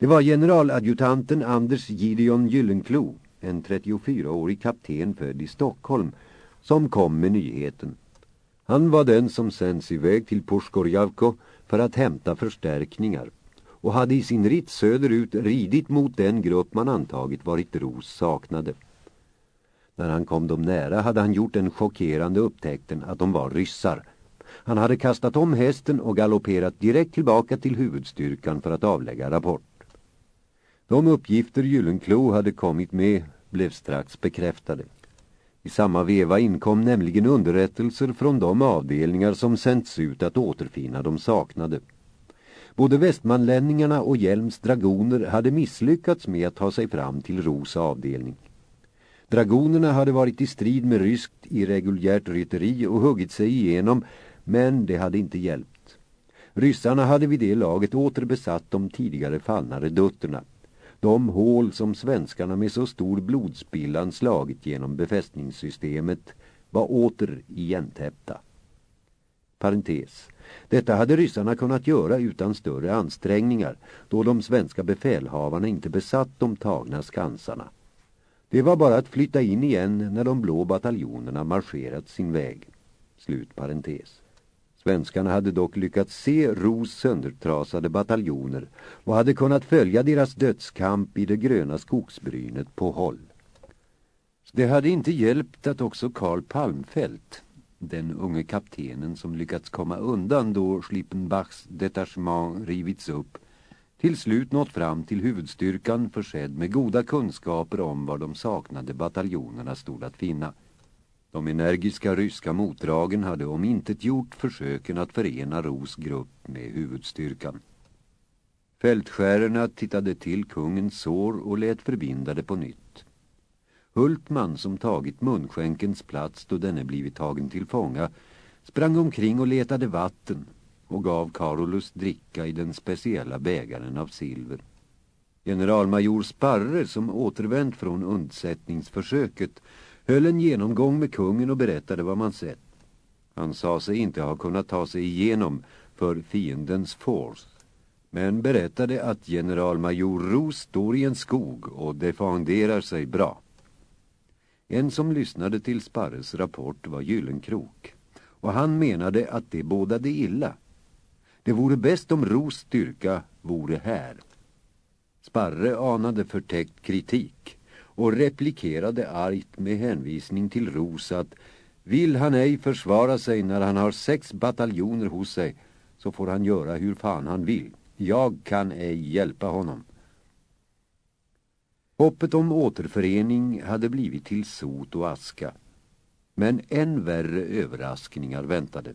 Det var generaladjutanten Anders Gideon Gyllenklo, en 34-årig kapten född i Stockholm, som kom med nyheten. Han var den som sänds iväg till Pushkorjavko för att hämta förstärkningar och hade i sin ritt söderut ridit mot den grupp man antagit varit Ros saknade. När han kom dem nära hade han gjort den chockerande upptäckten att de var ryssar. Han hade kastat om hästen och galopperat direkt tillbaka till huvudstyrkan för att avlägga rapport. De uppgifter Gyllenklo hade kommit med blev strax bekräftade. I samma veva inkom nämligen underrättelser från de avdelningar som sänts ut att återfinna de saknade. Både västmanlänningarna och Hjelms dragoner hade misslyckats med att ta sig fram till Ros avdelning. Dragonerna hade varit i strid med ryskt irreguljärt rytteri och huggit sig igenom, men det hade inte hjälpt. Ryssarna hade vid det laget återbesatt de tidigare fallna redutterna. De hål som svenskarna med så stor blodspillan slagit genom befästningssystemet var åter igentäppta. Parentes. Detta hade ryssarna kunnat göra utan större ansträngningar då de svenska befälhavarna inte besatt de tagna skansarna. Det var bara att flytta in igen när de blå bataljonerna marscherat sin väg. Slut parentes. Svenskarna hade dock lyckats se Ros söndertrasade bataljoner och hade kunnat följa deras dödskamp i det gröna skogsbrynet på håll. Det hade inte hjälpt att också Karl Palmfält, den unge kaptenen som lyckats komma undan då Schlippenbachs detachement rivits upp, till slut nått fram till huvudstyrkan försedd med goda kunskaper om var de saknade bataljonerna stod att finna. De energiska ryska motdragen hade om inte gjort försöken att förena Ros grupp med huvudstyrkan. Fältskärerna tittade till kungens sår och lät förbinda det på nytt. Hultman som tagit munskänkens plats då denne blivit tagen till fånga sprang omkring och letade vatten och gav Carolus dricka i den speciella bägaren av silver. Generalmajor Sparre som återvänt från undsättningsförsöket höll en genomgång med kungen och berättade vad man sett. Han sa sig inte ha kunnat ta sig igenom för fiendens force men berättade att generalmajor Ros står i en skog och defenderar sig bra. En som lyssnade till Sparres rapport var Gyllenkrok och han menade att det bådade illa. Det vore bäst om Ros styrka vore här. Sparre anade förtäckt kritik och replikerade argt med hänvisning till Ros att vill han ej försvara sig när han har sex bataljoner hos sig så får han göra hur fan han vill. Jag kan ej hjälpa honom. Hoppet om återförening hade blivit till sot och aska. Men än värre överraskningar väntade.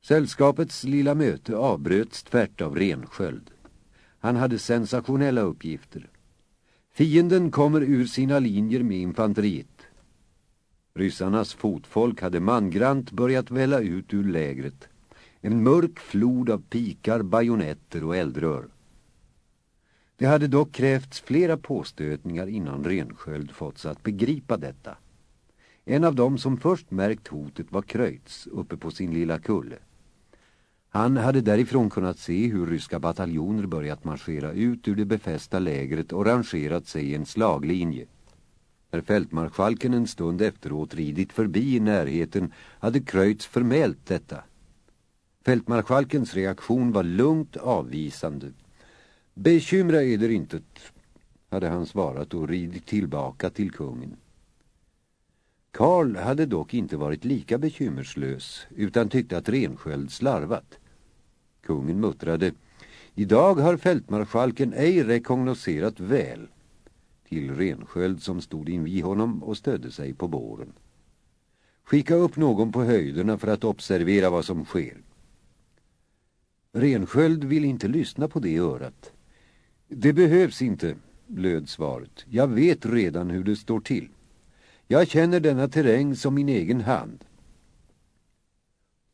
Sällskapets lilla möte avbröts tvärt av Rensköld. Han hade sensationella uppgifter. Fienden kommer ur sina linjer med infanteriet. Ryssarnas fotfolk hade mangrant börjat välla ut ur lägret. En mörk flod av pikar, bajonetter och eldrör. Det hade dock krävts flera påstötningar innan Rensköld fått att begripa detta. En av dem som först märkt hotet var Kröjts uppe på sin lilla kulle. Han hade därifrån kunnat se hur ryska bataljoner börjat marschera ut ur det befästa lägret och rangerat sig i en slaglinje. När fältmarskalken en stund efteråt ridit förbi i närheten hade Kröjts förmält detta. Fältmarskalkens reaktion var lugnt avvisande. Bekymra eder intet, hade han svarat och ridit tillbaka till kungen. Karl hade dock inte varit lika bekymmerslös utan tyckte att Rensköld slarvat. Kungen muttrade Idag har fältmarskalken ej rekognoserat väl till Rensköld som stod invid honom och stödde sig på båren. Skicka upp någon på höjderna för att observera vad som sker. Rensköld vill inte lyssna på det örat. Det behövs inte, löd svaret. Jag vet redan hur det står till. Jag känner denna terräng som min egen hand.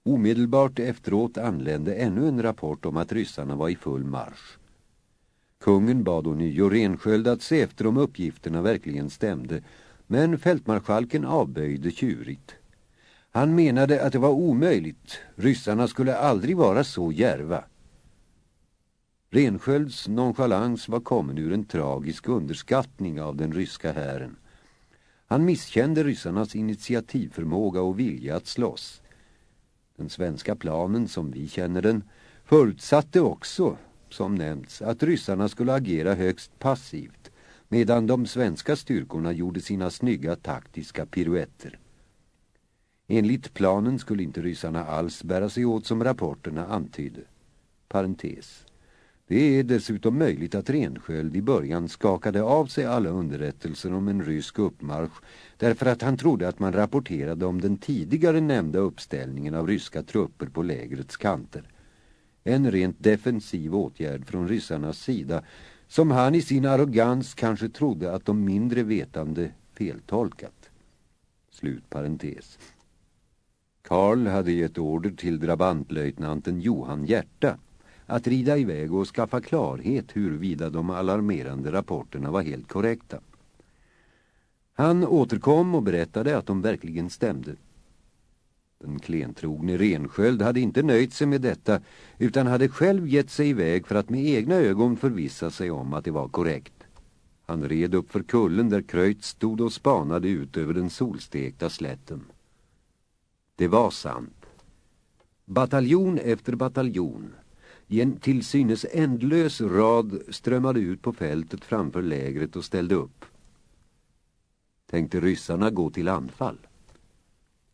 Omedelbart efteråt anlände ännu en rapport om att ryssarna var i full marsch. Kungen bad ånyo Rensköld att se efter om uppgifterna verkligen stämde, men fältmarskalken avböjde tjurigt. Han menade att det var omöjligt, ryssarna skulle aldrig vara så järva. Renskölds nonchalans var kommen ur en tragisk underskattning av den ryska hären. Han misskände ryssarnas initiativförmåga och vilja att slåss. Den svenska planen, som vi känner den, förutsatte också, som nämnts, att ryssarna skulle agera högst passivt medan de svenska styrkorna gjorde sina snygga taktiska piruetter. Enligt planen skulle inte ryssarna alls bära sig åt som rapporterna antydde. Parentes. Det är dessutom möjligt att Rensköld i början skakade av sig alla underrättelser om en rysk uppmarsch därför att han trodde att man rapporterade om den tidigare nämnda uppställningen av ryska trupper på lägrets kanter. En rent defensiv åtgärd från ryssarnas sida som han i sin arrogans kanske trodde att de mindre vetande feltolkat. Slut parentes. Karl hade gett order till drabantlöjtnanten Johan Hjärta att rida iväg och skaffa klarhet huruvida de alarmerande rapporterna var helt korrekta. Han återkom och berättade att de verkligen stämde. Den klentrogne Rensköld hade inte nöjt sig med detta utan hade själv gett sig iväg för att med egna ögon förvissa sig om att det var korrekt. Han red upp för kullen där Kröjt stod och spanade ut över den solstekta slätten. Det var sant. Bataljon efter bataljon i en till synes ändlös rad strömmade ut på fältet framför lägret och ställde upp. Tänkte ryssarna gå till anfall?